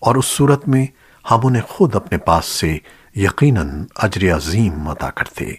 اور اس صورت میں ہم انہیں خود اپنے پاس سے یقیناً اجر عظیم عطا کرتے۔